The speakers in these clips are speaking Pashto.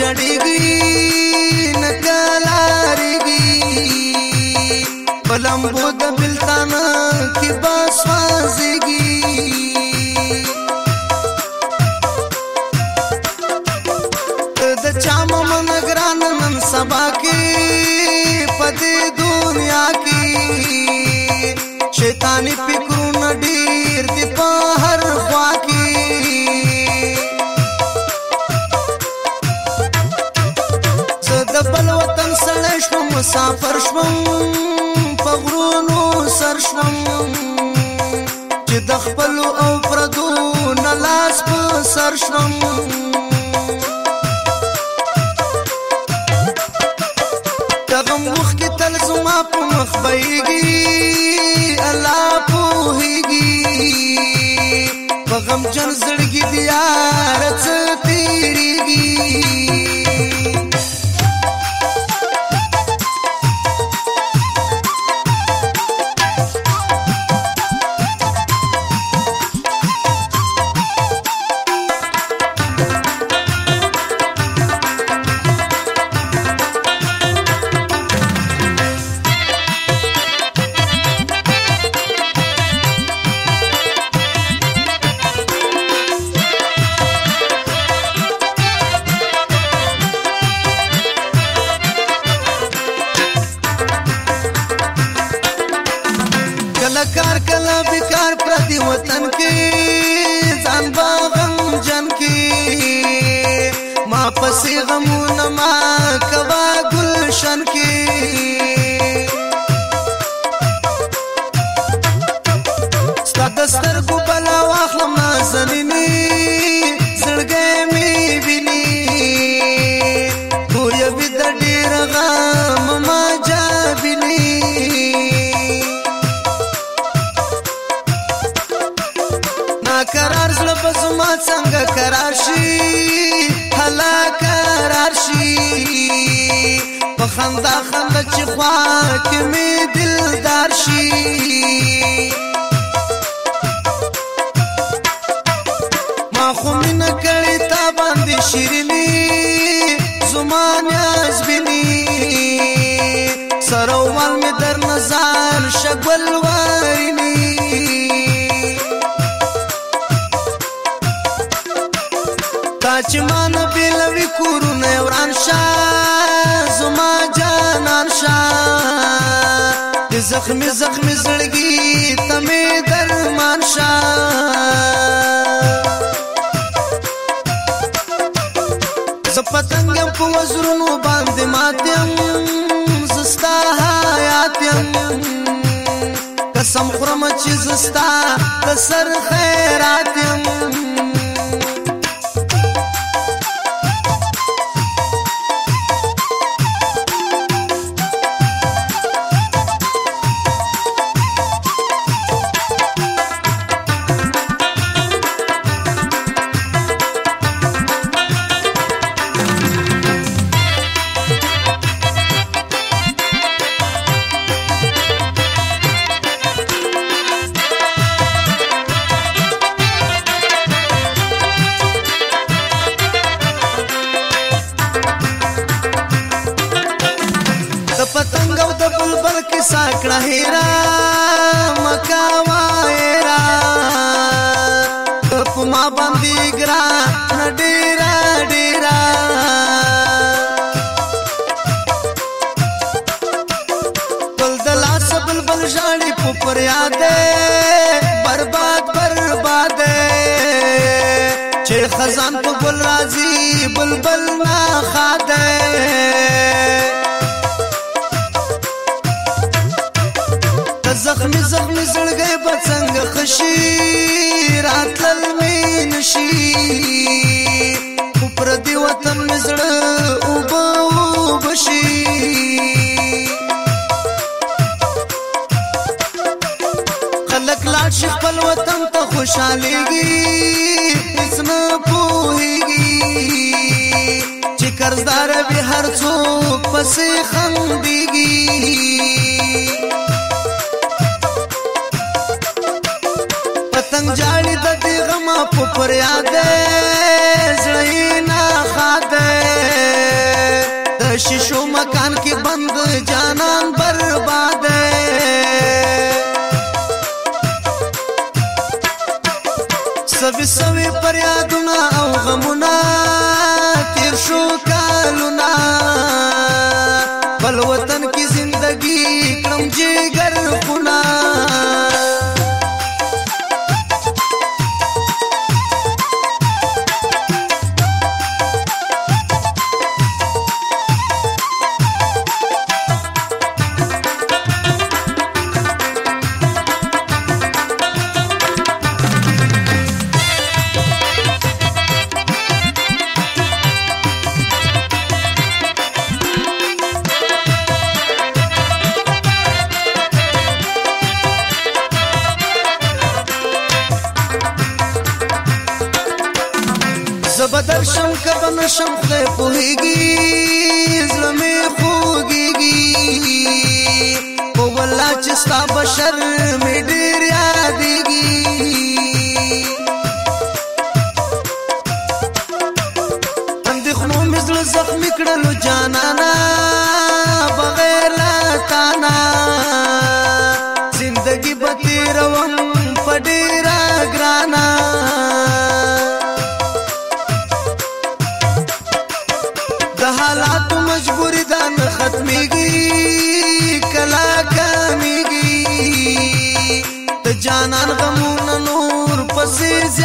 جړېږي نکلارېږي بلمبو د بلتان کې باسوازېږي د چا مم نگران نن سبا کې پدې دنیا کې شیطانی فکرونه ډېر دي په هر خوا مسافر شوم په غرونو سر شوم چې د خپل او پردو نه لاس په سر شوم دغه مخ کې تل زما په مخ بیږي الله پوهیږي په غم جن زړګي دیار کار کلا بیکار پردي وطن کې ځان با غم جن کې ما پسې غمونه ما کبا گلشن کې ستاسو تر کو بلا واخلم زمينه شي په خندا خندا چې خوا کې مې دلدار شي ما خو مې نه کړې تا باندې شیریني زمان یزبینی سروال می در نظر شګل وارینی تا چې ما شاه زما جانان شاه د زخمي زخمي زړګي تمه درمان شاه زپتنګ په وزرونو باندې ماتم زستا حیات يم قسم خرم چې زستا د سر خیرات يم بلبل ما خاده زخمی زخمی زړګي په څنګه خشي راتل مې نشي پر دی وطن مې زړه او بو بشي خلک لاړ شي خپل وطن ته خوشاليږي اسنه پوهيږي قرضدار به هر څوک پس خندېږي پتنګ جاړي د غما په فریاد زړین پوهیږي زلمې خوږیږي په ولا چې ستا بشر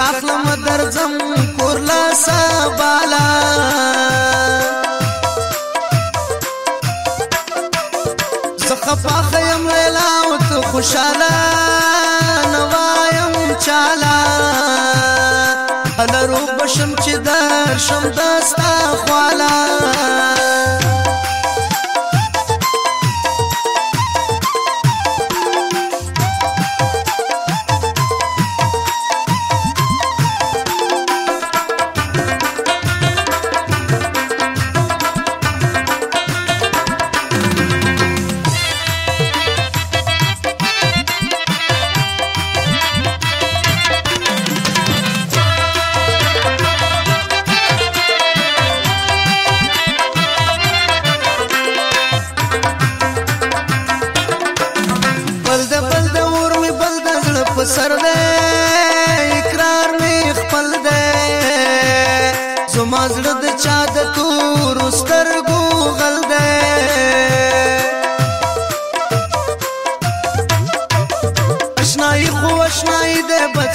اخلم درځم کور لا سبالا زخفا خیم لیلا او ته خوشاله نوایم چالا هلرو بشم چې درشم دستا خوالا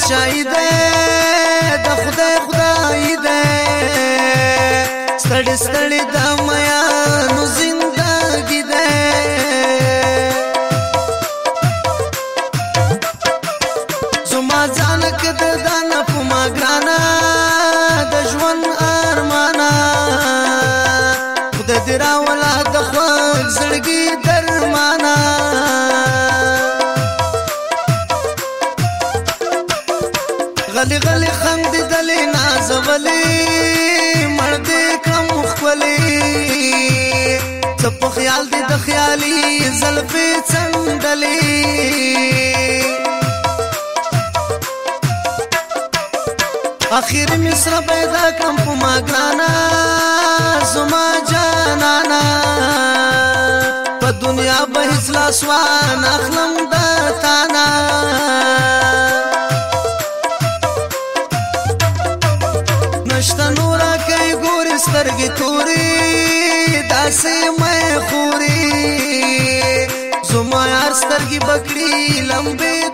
بادشاہی دے د خدای خدای دے ستړي ستړي د میا نو زندګی دے زما ځانک د دان په ما ګرانا د ژوند ارمانا خدای دراولا د خوږ زړګي درمانا ته په خیال دي د خیالي زلفې څندلې اخیر مې سره پیدا کړم په ما ګرانا زما جانانا په دنیا به هیڅ لاس وان اخلم د تانا نشته نور کوي ګور سترګې تورې داسې خوري زما یار سترګي بکړي لمبه